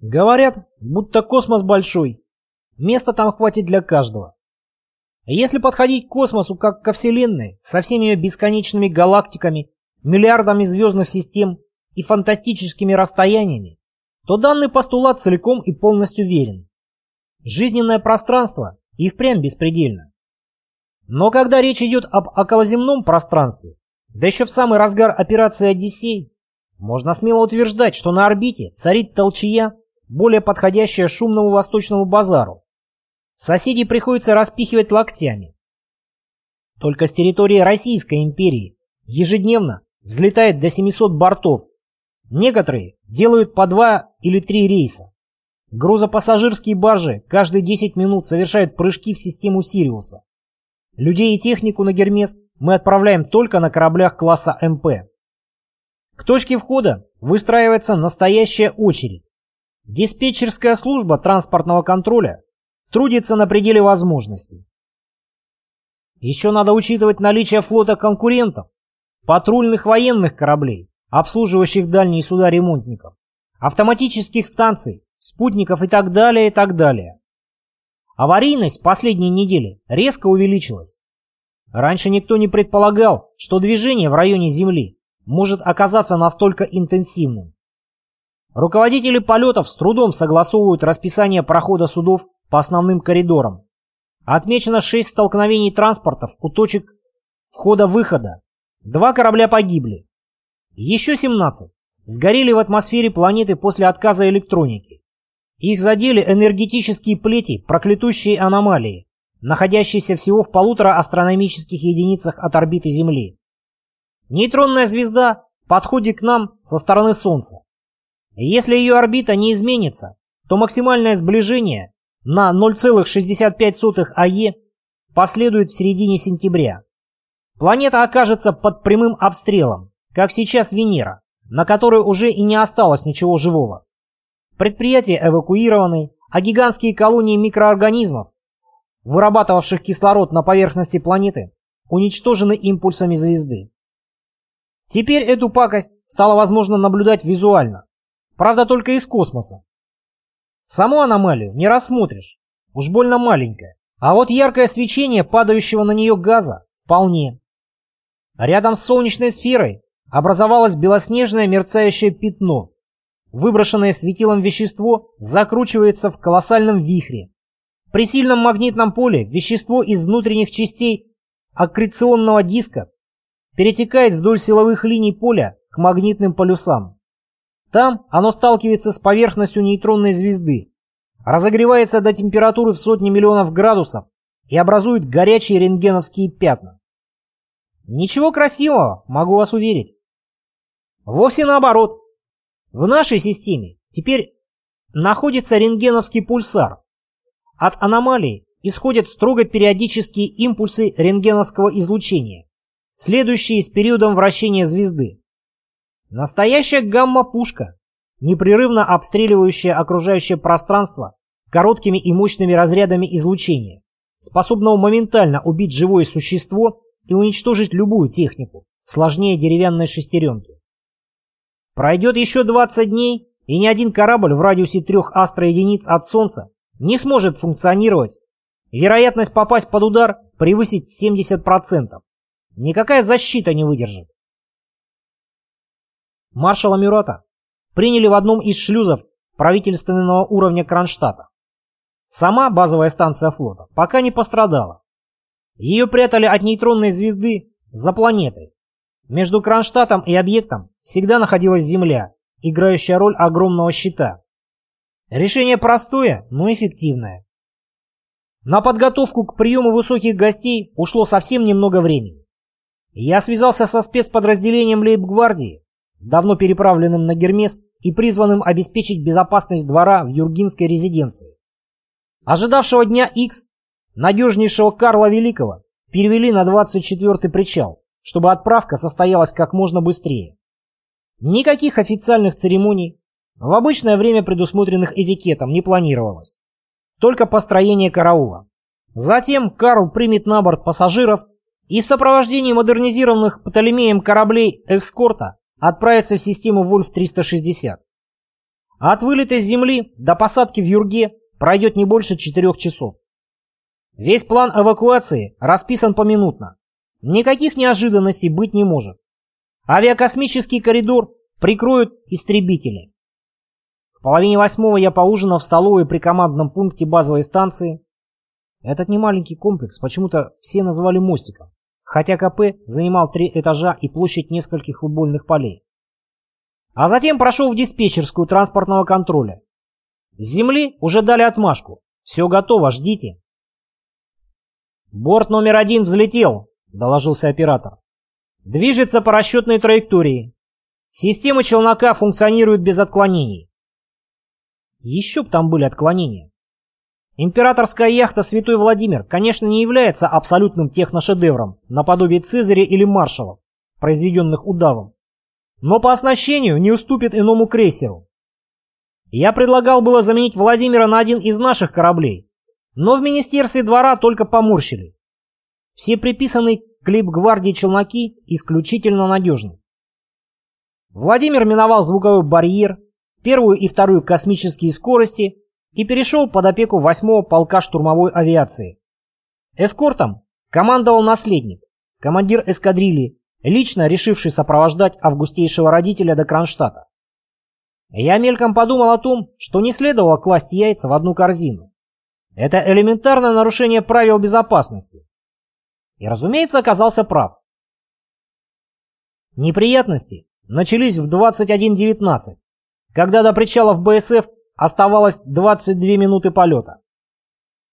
Говорят, будто космос большой. Места там хватит для каждого. Если подходить к космосу как ко Вселенной, со всеми ее бесконечными галактиками, миллиардами звездных систем и фантастическими расстояниями, то данный постулат целиком и полностью верен. Жизненное пространство и впрямь беспредельно. Но когда речь идет об околоземном пространстве, да еще в самый разгар операции «Одиссей», можно смело утверждать, что на орбите царит толчья, более подходящая шумному восточному базару. Соседей приходится распихивать локтями. Только с территории Российской империи ежедневно взлетает до 700 бортов. Некоторые делают по два или три рейса. Грузопассажирские баржи каждые 10 минут совершают прыжки в систему Сириуса. Людей и технику на Гермес мы отправляем только на кораблях класса МП. К точке входа выстраивается настоящая очередь. Диспетчерская служба транспортного контроля трудится на пределе возможностей. Еще надо учитывать наличие флота конкурентов, патрульных военных кораблей, обслуживающих дальние суда ремонтников, автоматических станций, спутников и так далее, и так далее. Аварийность последней недели резко увеличилась. Раньше никто не предполагал, что движение в районе Земли может оказаться настолько интенсивным. Руководители полетов с трудом согласовывают расписание прохода судов по основным коридорам. Отмечено 6 столкновений транспортов у точек входа-выхода. Два корабля погибли. Еще 17 сгорели в атмосфере планеты после отказа электроники. Их задели энергетические плети, проклятущие аномалии, находящиеся всего в полутора астрономических единицах от орбиты Земли. Нейтронная звезда подходит к нам со стороны Солнца. Если ее орбита не изменится, то максимальное сближение на 0,65 АЕ последует в середине сентября. Планета окажется под прямым обстрелом, как сейчас Венера, на которой уже и не осталось ничего живого. Предприятия эвакуированы, а гигантские колонии микроорганизмов, вырабатывавших кислород на поверхности планеты, уничтожены импульсами звезды. Теперь эту пакость стало возможно наблюдать визуально, правда только из космоса. Саму аномалию не рассмотришь, уж больно маленькая, а вот яркое свечение падающего на нее газа вполне. Рядом с солнечной сферой образовалось белоснежное мерцающее пятно. Выброшенное светилом вещество закручивается в колоссальном вихре. При сильном магнитном поле вещество из внутренних частей аккреционного диска перетекает вдоль силовых линий поля к магнитным полюсам. Там оно сталкивается с поверхностью нейтронной звезды, разогревается до температуры в сотни миллионов градусов и образует горячие рентгеновские пятна. Ничего красивого, могу вас уверить. Вовсе наоборот. В нашей системе теперь находится рентгеновский пульсар. От аномалии исходят строго периодические импульсы рентгеновского излучения следующие с периодом вращения звезды. Настоящая гамма-пушка, непрерывно обстреливающая окружающее пространство короткими и мощными разрядами излучения, способного моментально убить живое существо и уничтожить любую технику, сложнее деревянной шестеренки. Пройдет еще 20 дней, и ни один корабль в радиусе трех астроединиц от Солнца не сможет функционировать. Вероятность попасть под удар превысит 70%. Никакая защита не выдержит. Маршала Мюрата приняли в одном из шлюзов правительственного уровня Кронштадта. Сама базовая станция флота пока не пострадала. Ее прятали от нейтронной звезды за планетой. Между Кронштадтом и объектом всегда находилась Земля, играющая роль огромного щита. Решение простое, но эффективное. На подготовку к приему высоких гостей ушло совсем немного времени. Я связался со спецподразделением лейб-гвардии, давно переправленным на Гермес и призванным обеспечить безопасность двора в юргинской резиденции. Ожидавшего дня X, надежнейшего Карла Великого, перевели на 24-й причал, чтобы отправка состоялась как можно быстрее. Никаких официальных церемоний в обычное время предусмотренных этикетом не планировалось. Только построение караула. Затем Карл примет на борт пассажиров и в сопровождении модернизированных Птолемеем кораблей экскорта отправится в систему Вольф-360. от вылета с Земли до посадки в Юрге пройдет не больше четырех часов. Весь план эвакуации расписан поминутно. Никаких неожиданностей быть не может. Авиакосмический коридор прикроют истребители. В половине восьмого я поужинал в столовой при командном пункте базовой станции. Этот немаленький комплекс почему-то все называли мостиком, хотя КП занимал три этажа и площадь нескольких футбольных полей. А затем прошел в диспетчерскую транспортного контроля. С земли уже дали отмашку. Все готово, ждите. «Борт номер один взлетел», — доложился оператор. «Движется по расчетной траектории. Система челнока функционирует без отклонений». Еще б там были отклонения. Императорская яхта «Святой Владимир», конечно, не является абсолютным техношедевром, наподобие Цезаря или Маршалов, произведенных удавом но по оснащению не уступит иному крейсеру. Я предлагал было заменить Владимира на один из наших кораблей, но в Министерстве двора только поморщились. Все приписанные к лейб-гвардии челноки исключительно надежны. Владимир миновал звуковой барьер, первую и вторую космические скорости и перешел под опеку 8-го полка штурмовой авиации. Эскортом командовал наследник, командир эскадрильи лично решивший сопровождать августейшего родителя до Кронштадта. Я мельком подумал о том, что не следовало класть яйца в одну корзину. Это элементарное нарушение правил безопасности. И, разумеется, оказался прав. Неприятности начались в 21.19, когда до причалов БСФ оставалось 22 минуты полета.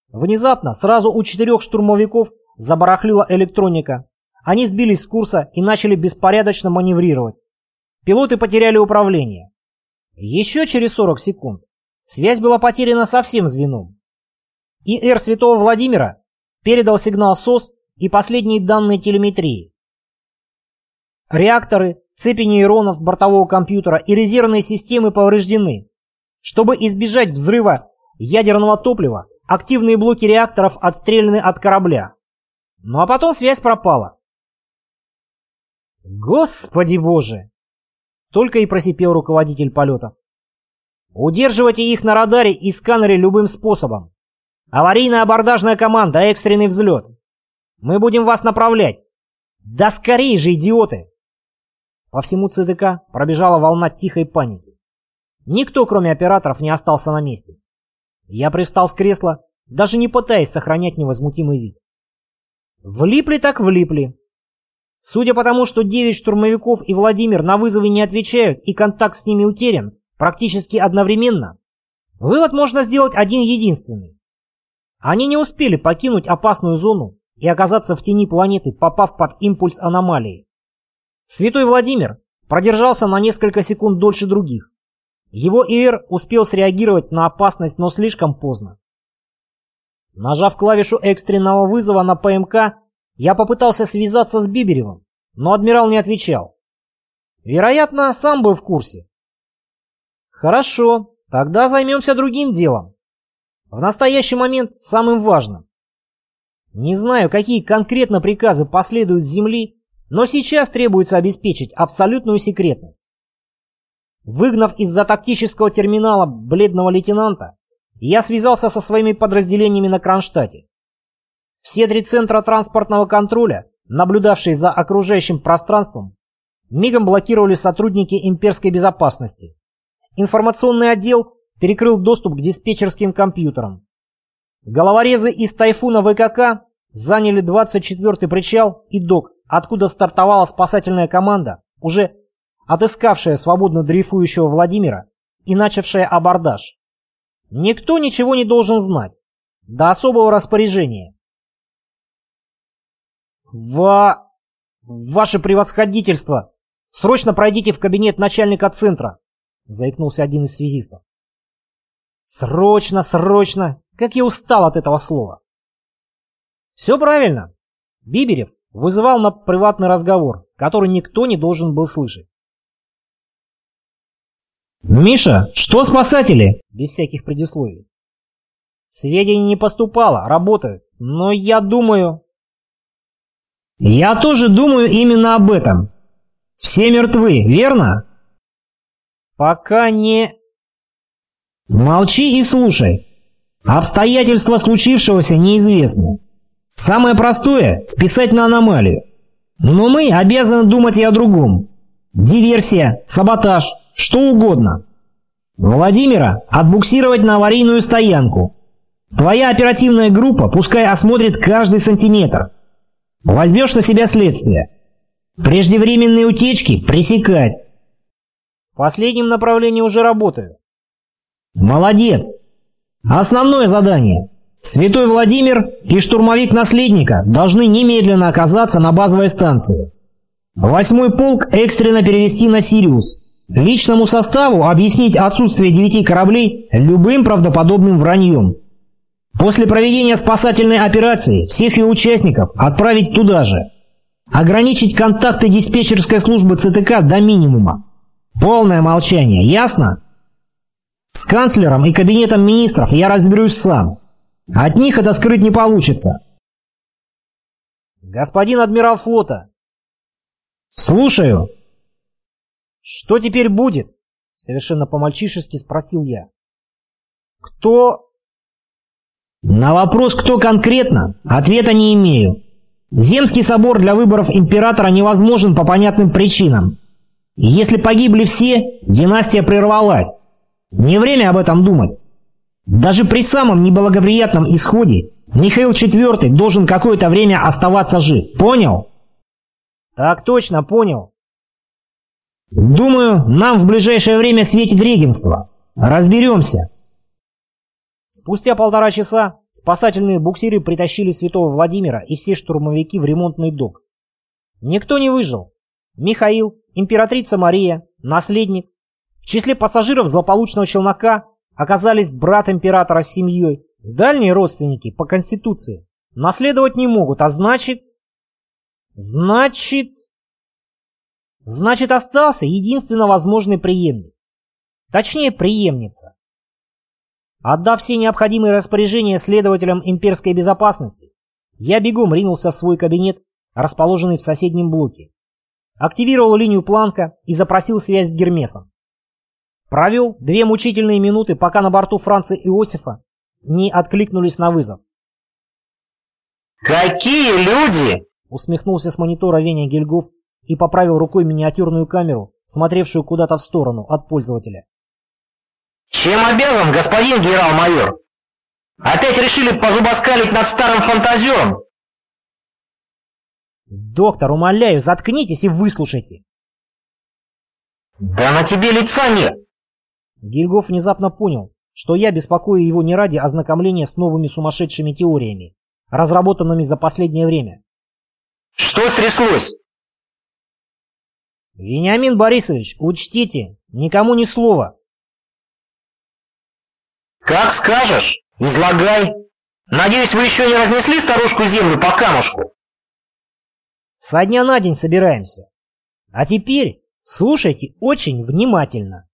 Внезапно сразу у четырех штурмовиков забарахлила электроника, они сбились с курса и начали беспорядочно маневрировать. Пилоты потеряли управление. Еще через 40 секунд связь была потеряна со всем звеном. ИР Святого Владимира передал сигнал СОС и последние данные телеметрии. Реакторы, цепи нейронов бортового компьютера и резервные системы повреждены. Чтобы избежать взрыва ядерного топлива, активные блоки реакторов отстреляны от корабля. Ну а потом связь пропала. Господи боже! Только и просипел руководитель полетов. Удерживайте их на радаре и сканере любым способом. Аварийная абордажная команда, экстренный взлет. Мы будем вас направлять. Да скорее же, идиоты! По всему ЦДК пробежала волна тихой паники. Никто, кроме операторов, не остался на месте. Я привстал с кресла, даже не пытаясь сохранять невозмутимый вид. Влипли так влипли. Судя по тому, что 9 штурмовиков и Владимир на вызовы не отвечают и контакт с ними утерян практически одновременно, вывод можно сделать один единственный. Они не успели покинуть опасную зону и оказаться в тени планеты, попав под импульс аномалии. Святой Владимир продержался на несколько секунд дольше других. Его ИР успел среагировать на опасность, но слишком поздно. Нажав клавишу экстренного вызова на ПМК, я попытался связаться с Биберевым, но адмирал не отвечал. Вероятно, сам был в курсе. Хорошо, тогда займемся другим делом. В настоящий момент самым важным. Не знаю, какие конкретно приказы последуют с Земли, но сейчас требуется обеспечить абсолютную секретность. Выгнав из-за тактического терминала бледного лейтенанта, я связался со своими подразделениями на Кронштадте. Все три центра транспортного контроля, наблюдавшие за окружающим пространством, мигом блокировали сотрудники имперской безопасности. Информационный отдел перекрыл доступ к диспетчерским компьютерам. Головорезы из «Тайфуна» ВКК заняли 24-й причал и док, откуда стартовала спасательная команда, уже отыскавшая свободно дрейфующего Владимира и начавшая абордаж. Никто ничего не должен знать. До особого распоряжения. «Ва... Ваше превосходительство! Срочно пройдите в кабинет начальника центра!» — заикнулся один из связистов. «Срочно, срочно! Как я устал от этого слова!» «Все правильно!» Биберев вызывал на приватный разговор, который никто не должен был слышать. «Миша, что спасатели?» Без всяких предисловий. «Сведений не поступало, работают, но я думаю...» Я тоже думаю именно об этом. Все мертвы, верно? Пока не... Молчи и слушай. Обстоятельства случившегося неизвестны. Самое простое – списать на аномалию. Но мы обязаны думать и о другом. Диверсия, саботаж, что угодно. Владимира отбуксировать на аварийную стоянку. Твоя оперативная группа пускай осмотрит каждый сантиметр. Возьмешь на себя следствие. Преждевременные утечки пресекать. В последнем направлении уже работаю. Молодец. Основное задание. Святой Владимир и штурмовик наследника должны немедленно оказаться на базовой станции. Восьмой полк экстренно перевести на Сириус. Личному составу объяснить отсутствие девяти кораблей любым правдоподобным враньем. После проведения спасательной операции всех ее участников отправить туда же. Ограничить контакты диспетчерской службы ЦТК до минимума. Полное молчание, ясно? С канцлером и кабинетом министров я разберусь сам. От них это скрыть не получится. Господин адмирал флота. Слушаю. Что теперь будет? Совершенно по-мальчишески спросил я. Кто... На вопрос, кто конкретно, ответа не имею. Земский собор для выборов императора невозможен по понятным причинам. Если погибли все, династия прервалась. Не время об этом думать. Даже при самом неблагоприятном исходе Михаил IV должен какое-то время оставаться жив. Понял? Так точно, понял. Думаю, нам в ближайшее время светит регенство. Разберемся. Спустя полтора часа спасательные буксиры притащили святого Владимира и все штурмовики в ремонтный док. Никто не выжил. Михаил, императрица Мария, наследник. В числе пассажиров злополучного челнока оказались брат императора с семьей, дальние родственники по конституции. Наследовать не могут, а значит... Значит... Значит, остался единственно возможный преемник. Точнее, преемница. Отдав все необходимые распоряжения следователям имперской безопасности, я бегом ринулся в свой кабинет, расположенный в соседнем блоке. Активировал линию Планка и запросил связь с Гермесом. Провел две мучительные минуты, пока на борту Франца Иосифа не откликнулись на вызов. «Какие люди!» — усмехнулся с монитора Веня Гильгоф и поправил рукой миниатюрную камеру, смотревшую куда-то в сторону от пользователя. «Чем обязан, господин генерал-майор? Опять решили позубоскалить над старым фантазион?» «Доктор, умоляю, заткнитесь и выслушайте!» «Да на тебе лица нет!» Гильгоф внезапно понял, что я беспокою его не ради ознакомления с новыми сумасшедшими теориями, разработанными за последнее время. «Что стряслось?» «Вениамин Борисович, учтите, никому ни слова». «Как скажешь, излагай. Надеюсь, вы еще не разнесли старушку землю по камушку?» «Со дня на день собираемся. А теперь слушайте очень внимательно».